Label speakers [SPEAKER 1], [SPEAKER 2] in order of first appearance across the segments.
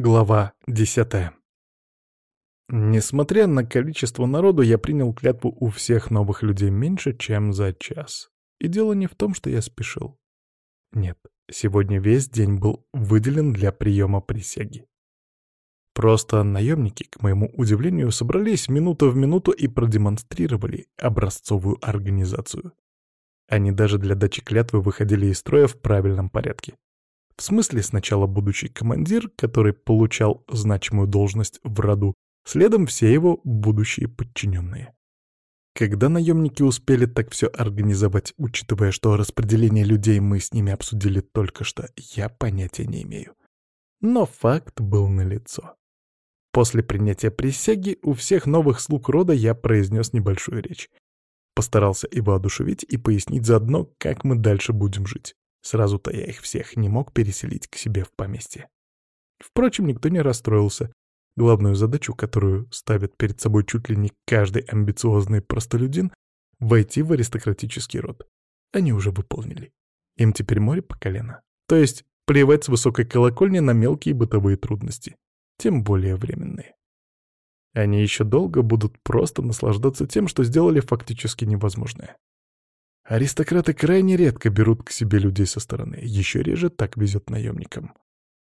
[SPEAKER 1] Глава десятая. Несмотря на количество народу, я принял клятву у всех новых людей меньше, чем за час. И дело не в том, что я спешил. Нет, сегодня весь день был выделен для приема присяги. Просто наемники, к моему удивлению, собрались минута в минуту и продемонстрировали образцовую организацию. Они даже для дачи клятвы выходили из строя в правильном порядке. В смысле, сначала будущий командир, который получал значимую должность в роду, следом все его будущие подчиненные. Когда наемники успели так все организовать, учитывая, что распределение людей мы с ними обсудили только что, я понятия не имею. Но факт был налицо. После принятия присяги у всех новых слуг рода я произнес небольшую речь. Постарался и воодушевить, и пояснить заодно, как мы дальше будем жить. Сразу-то я их всех не мог переселить к себе в поместье. Впрочем, никто не расстроился. Главную задачу, которую ставит перед собой чуть ли не каждый амбициозный простолюдин — войти в аристократический род. Они уже выполнили. Им теперь море по колено. То есть плевать с высокой колокольни на мелкие бытовые трудности, тем более временные. Они еще долго будут просто наслаждаться тем, что сделали фактически невозможное. Аристократы крайне редко берут к себе людей со стороны, еще реже так везет наемникам.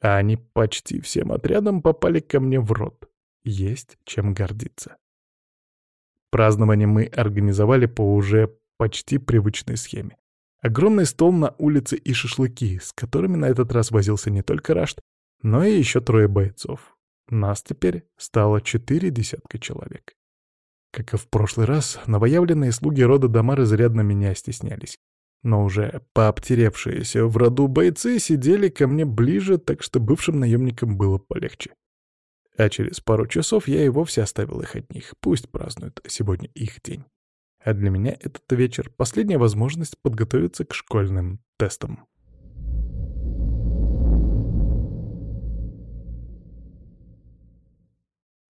[SPEAKER 1] А они почти всем отрядом попали ко мне в рот. Есть чем гордиться. Празднование мы организовали по уже почти привычной схеме. Огромный стол на улице и шашлыки, с которыми на этот раз возился не только Рашт, но и еще трое бойцов. Нас теперь стало четыре десятка человек. Как и в прошлый раз, новоявленные слуги рода Дамар изрядно меня стеснялись. Но уже пообтеревшиеся в роду бойцы сидели ко мне ближе, так что бывшим наемникам было полегче. А через пару часов я и вовсе оставил их одних. Пусть празднуют сегодня их день. А для меня этот вечер — последняя возможность подготовиться к школьным тестам.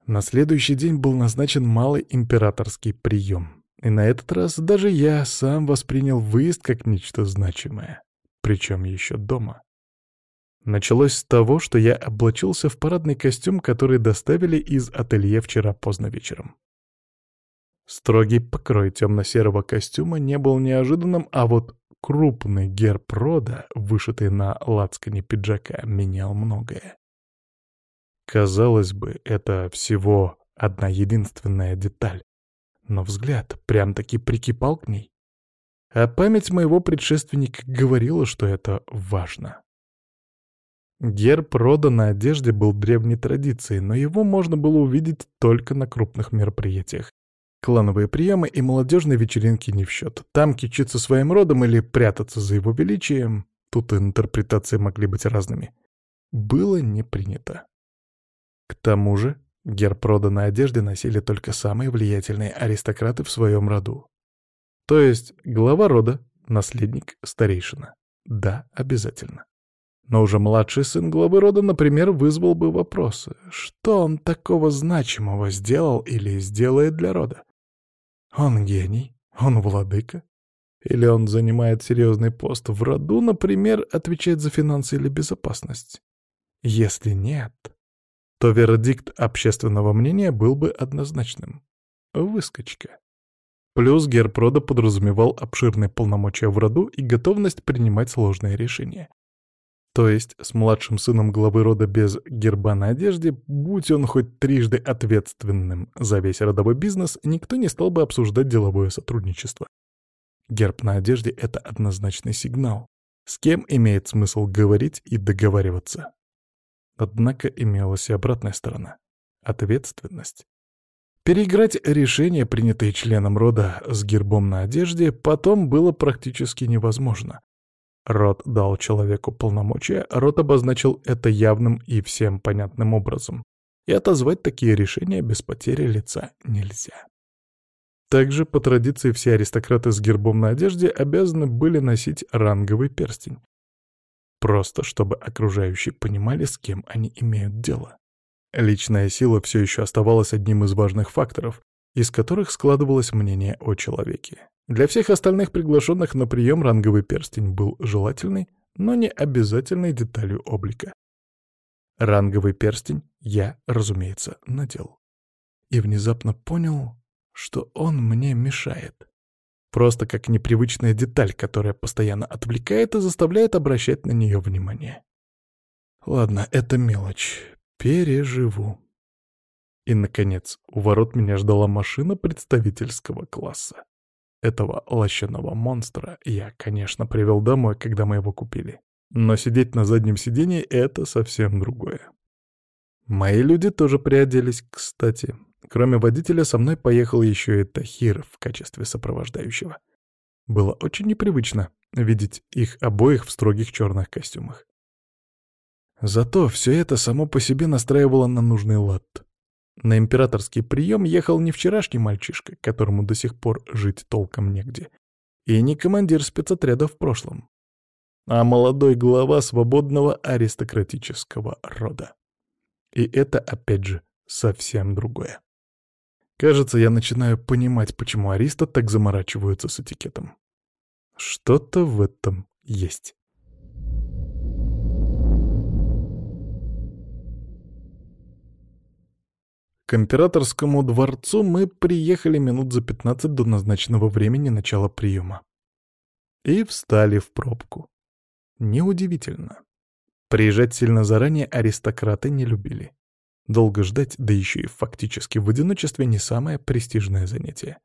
[SPEAKER 1] На следующий день был назначен малый императорский прием. И на этот раз даже я сам воспринял выезд как нечто значимое. Причем еще дома. Началось с того, что я облачился в парадный костюм, который доставили из ателье вчера поздно вечером. Строгий покрой темно-серого костюма не был неожиданным, а вот крупный герб рода, вышитый на лацкане пиджака, менял многое. Казалось бы, это всего одна единственная деталь. Но взгляд прям-таки прикипал к ней. А память моего предшественника говорила, что это важно. Герб рода на одежде был древней традицией, но его можно было увидеть только на крупных мероприятиях. Клановые приемы и молодежные вечеринки не в счет. Там кичиться своим родом или прятаться за его величием, тут интерпретации могли быть разными, было не принято. К тому же, герб проданной одежды носили только самые влиятельные аристократы в своем роду. То есть глава рода, наследник, старейшина. Да, обязательно. Но уже младший сын главы рода, например, вызвал бы вопросы. Что он такого значимого сделал или сделает для рода? Он гений? Он владыка? Или он занимает серьезный пост в роду, например, отвечает за финансы или безопасность? Если нет, то вердикт общественного мнения был бы однозначным. Выскочка. Плюс Герпрода подразумевал обширные полномочия в роду и готовность принимать сложные решения. То есть с младшим сыном главы рода без герба на одежде, будь он хоть трижды ответственным за весь родовой бизнес, никто не стал бы обсуждать деловое сотрудничество. Герб на одежде — это однозначный сигнал. С кем имеет смысл говорить и договариваться? Однако имелась и обратная сторона — ответственность. Переиграть решения, принятые членом рода с гербом на одежде, потом было практически невозможно. Род дал человеку полномочия, род обозначил это явным и всем понятным образом. И отозвать такие решения без потери лица нельзя. Также, по традиции, все аристократы с гербом на одежде обязаны были носить ранговый перстень, Просто чтобы окружающие понимали, с кем они имеют дело. Личная сила все еще оставалась одним из важных факторов, из которых складывалось мнение о человеке. Для всех остальных приглашенных на прием ранговый перстень был желательной, но не обязательной деталью облика. Ранговый перстень я, разумеется, надел. И внезапно понял, что он мне мешает. Просто как непривычная деталь, которая постоянно отвлекает и заставляет обращать на нее внимание. Ладно, это мелочь. Переживу. И, наконец, у ворот меня ждала машина представительского класса. Этого лощеного монстра я, конечно, привел домой, когда мы его купили. Но сидеть на заднем сиденье — это совсем другое. Мои люди тоже приоделись, кстати. Кроме водителя, со мной поехал еще и Тахир в качестве сопровождающего. Было очень непривычно видеть их обоих в строгих черных костюмах. Зато все это само по себе настраивало на нужный лад. На императорский прием ехал не вчерашний мальчишка, которому до сих пор жить толком негде, и не командир спецотряда в прошлом, а молодой глава свободного аристократического рода. И это, опять же, совсем другое. Кажется, я начинаю понимать, почему аристы так заморачиваются с этикетом. Что-то в этом есть. К императорскому дворцу мы приехали минут за 15 до назначенного времени начала приема. И встали в пробку. Неудивительно. Приезжать сильно заранее аристократы не любили. Долго ждать, да еще и фактически в одиночестве, не самое престижное занятие.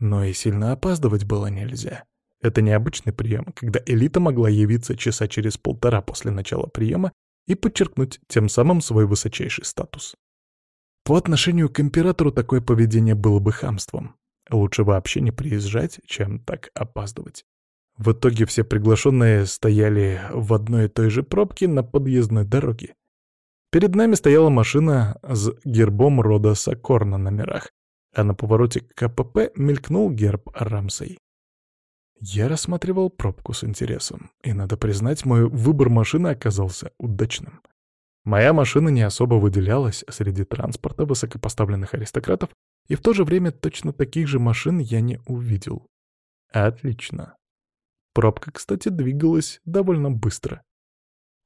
[SPEAKER 1] Но и сильно опаздывать было нельзя. Это необычный прием, когда элита могла явиться часа через полтора после начала приема и подчеркнуть тем самым свой высочайший статус. По отношению к императору такое поведение было бы хамством. Лучше вообще не приезжать, чем так опаздывать. В итоге все приглашенные стояли в одной и той же пробке на подъездной дороге. Перед нами стояла машина с гербом рода Сокор на номерах, а на повороте КПП мелькнул герб Рамсей. Я рассматривал пробку с интересом, и, надо признать, мой выбор машины оказался удачным. Моя машина не особо выделялась среди транспорта высокопоставленных аристократов, и в то же время точно таких же машин я не увидел. Отлично. Пробка, кстати, двигалась довольно быстро.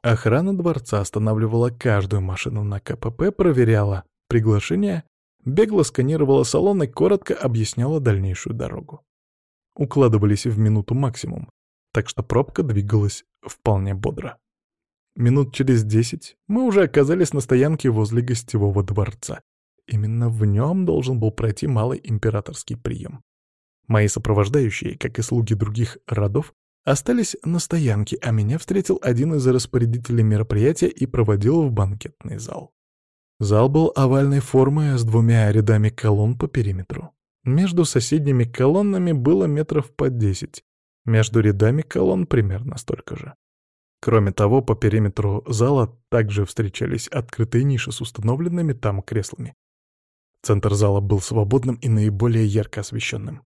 [SPEAKER 1] Охрана дворца останавливала каждую машину на КПП, проверяла приглашение, бегло сканировала салон и коротко объясняла дальнейшую дорогу. Укладывались в минуту максимум, так что пробка двигалась вполне бодро. Минут через десять мы уже оказались на стоянке возле гостевого дворца. Именно в нем должен был пройти малый императорский прием. Мои сопровождающие, как и слуги других родов, Остались на стоянке, а меня встретил один из распорядителей мероприятия и проводил в банкетный зал. Зал был овальной формы с двумя рядами колонн по периметру. Между соседними колоннами было метров по десять, между рядами колонн примерно столько же. Кроме того, по периметру зала также встречались открытые ниши с установленными там креслами. Центр зала был свободным и наиболее ярко освещенным.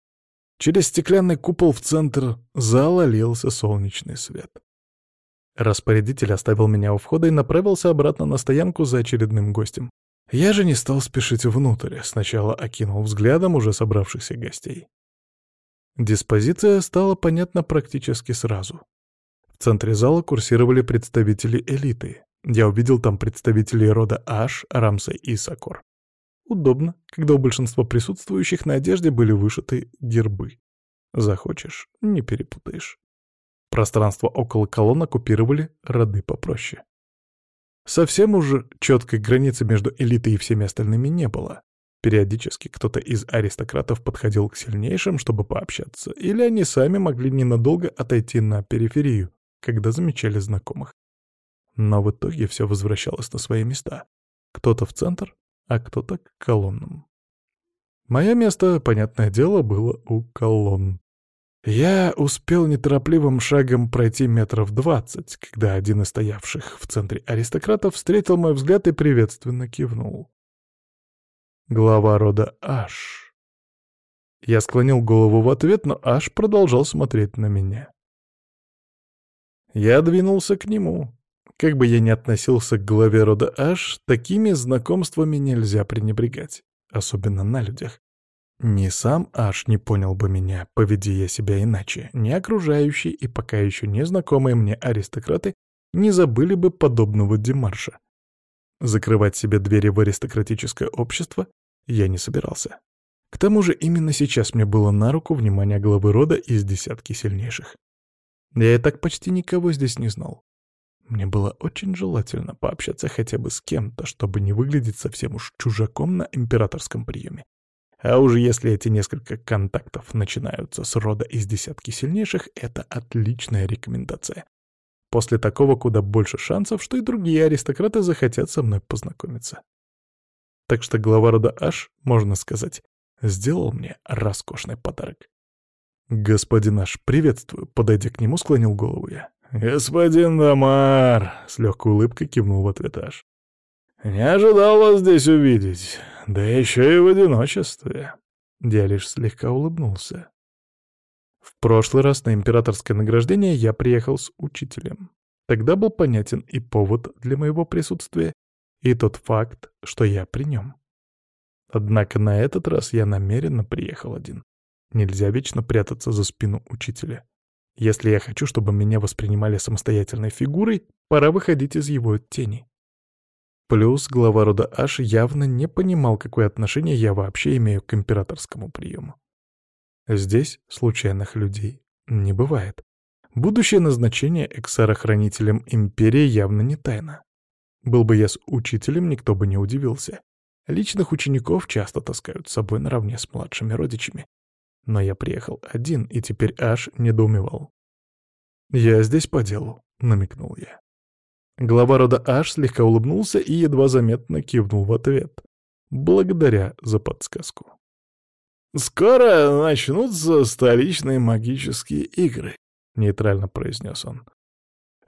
[SPEAKER 1] Через стеклянный купол в центр зала лился солнечный свет. Распорядитель оставил меня у входа и направился обратно на стоянку за очередным гостем. Я же не стал спешить внутрь, сначала окинул взглядом уже собравшихся гостей. Диспозиция стала понятна практически сразу. В центре зала курсировали представители элиты. Я увидел там представителей рода Аш, Рамса и Сакор. Удобно, когда у большинства присутствующих на одежде были вышиты гербы. Захочешь — не перепутаешь. Пространство около колонн оккупировали роды попроще. Совсем уже четкой границы между элитой и всеми остальными не было. Периодически кто-то из аристократов подходил к сильнейшим, чтобы пообщаться, или они сами могли ненадолго отойти на периферию, когда замечали знакомых. Но в итоге все возвращалось на свои места. Кто-то в центр, а кто-то к колоннам. Мое место, понятное дело, было у колонн. Я успел неторопливым шагом пройти метров двадцать, когда один из стоявших в центре аристократов встретил мой взгляд и приветственно кивнул. Глава рода Аш. Я склонил голову в ответ, но Аш продолжал смотреть на меня. Я двинулся к нему. Как бы я ни относился к главе рода Аш, такими знакомствами нельзя пренебрегать, особенно на людях. Ни сам Аш не понял бы меня, поведи я себя иначе, ни окружающие и пока еще незнакомые мне аристократы не забыли бы подобного демарша. Закрывать себе двери в аристократическое общество я не собирался. К тому же именно сейчас мне было на руку внимание главы рода из десятки сильнейших. Я и так почти никого здесь не знал. Мне было очень желательно пообщаться хотя бы с кем-то, чтобы не выглядеть совсем уж чужаком на императорском приеме. А уже если эти несколько контактов начинаются с рода из десятки сильнейших, это отличная рекомендация. После такого куда больше шансов, что и другие аристократы захотят со мной познакомиться. Так что глава рода Аш, можно сказать, сделал мне роскошный подарок. «Господин наш, приветствую!» — подойдя к нему, склонил голову я. «Господин Дамар!» — с легкой улыбкой кивнул в ответ Аш. «Не ожидал вас здесь увидеть, да еще и в одиночестве». Я лишь слегка улыбнулся. В прошлый раз на императорское награждение я приехал с учителем. Тогда был понятен и повод для моего присутствия, и тот факт, что я при нем. Однако на этот раз я намеренно приехал один. Нельзя вечно прятаться за спину учителя. Если я хочу, чтобы меня воспринимали самостоятельной фигурой, пора выходить из его тени. Плюс глава рода Аш явно не понимал, какое отношение я вообще имею к императорскому приему. Здесь случайных людей не бывает. Будущее назначение Эксара-хранителем Империи явно не тайна. Был бы я с учителем, никто бы не удивился. Личных учеников часто таскают с собой наравне с младшими родичами. Но я приехал один, и теперь аж недоумевал. «Я здесь по делу», — намекнул я. Глава рода Аш слегка улыбнулся и едва заметно кивнул в ответ. Благодаря за подсказку. «Скоро начнутся столичные магические игры», — нейтрально произнес он.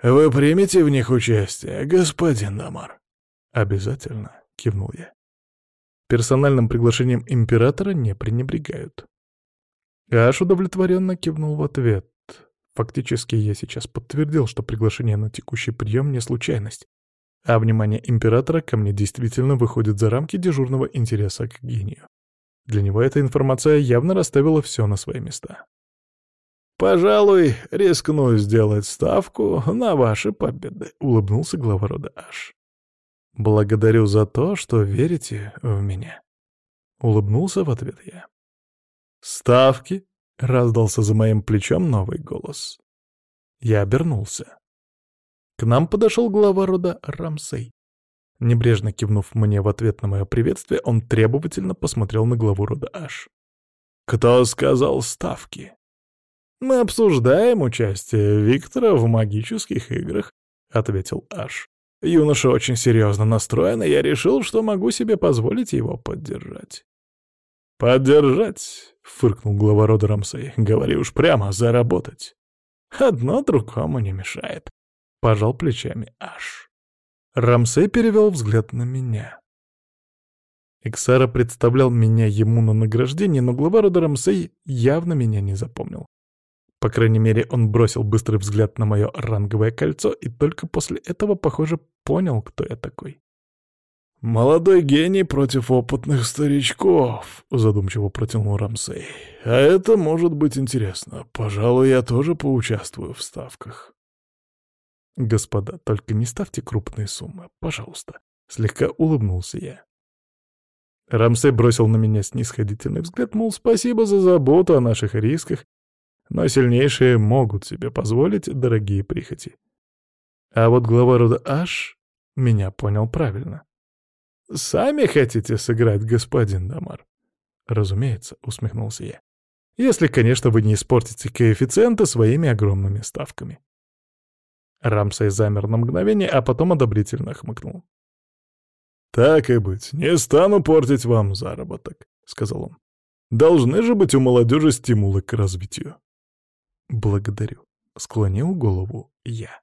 [SPEAKER 1] «Вы примете в них участие, господин Дамар?» «Обязательно», — кивнул я. Персональным приглашением императора не пренебрегают. Аш удовлетворенно кивнул в ответ. Фактически я сейчас подтвердил, что приглашение на текущий прием не случайность, а внимание императора ко мне действительно выходит за рамки дежурного интереса к гению. Для него эта информация явно расставила все на свои места. «Пожалуй, рискну сделать ставку на ваши победы», — улыбнулся глава рода Аш. «Благодарю за то, что верите в меня», — улыбнулся в ответ я. «Ставки?» — раздался за моим плечом новый голос. Я обернулся. К нам подошел глава рода Рамсей. Небрежно кивнув мне в ответ на мое приветствие, он требовательно посмотрел на главу рода Аш. «Кто сказал ставки?» «Мы обсуждаем участие Виктора в магических играх», — ответил Аш. «Юноша очень серьезно настроен, и я решил, что могу себе позволить его поддержать». «Поддержать?» — фыркнул глава рода Рамсей. «Говори уж прямо, заработать». «Одно другому не мешает», — пожал плечами Аш. Рамсей перевел взгляд на меня. Иксара представлял меня ему на награждение, но глава рода Рамсей явно меня не запомнил. По крайней мере, он бросил быстрый взгляд на мое ранговое кольцо и только после этого, похоже, понял, кто я такой. «Молодой гений против опытных старичков», — задумчиво протянул Рамсей. «А это может быть интересно. Пожалуй, я тоже поучаствую в ставках». «Господа, только не ставьте крупные суммы, пожалуйста», — слегка улыбнулся я. Рамсей бросил на меня снисходительный взгляд, мол, спасибо за заботу о наших рисках, но сильнейшие могут себе позволить дорогие прихоти. А вот глава рода Аш меня понял правильно. «Сами хотите сыграть, господин Дамар?» «Разумеется», — усмехнулся я. «Если, конечно, вы не испортите коэффициенты своими огромными ставками». Рамсей замер на мгновение, а потом одобрительно хмыкнул. «Так и быть, не стану портить вам заработок», — сказал он. «Должны же быть у молодежи стимулы к развитию». «Благодарю», — склонил голову я.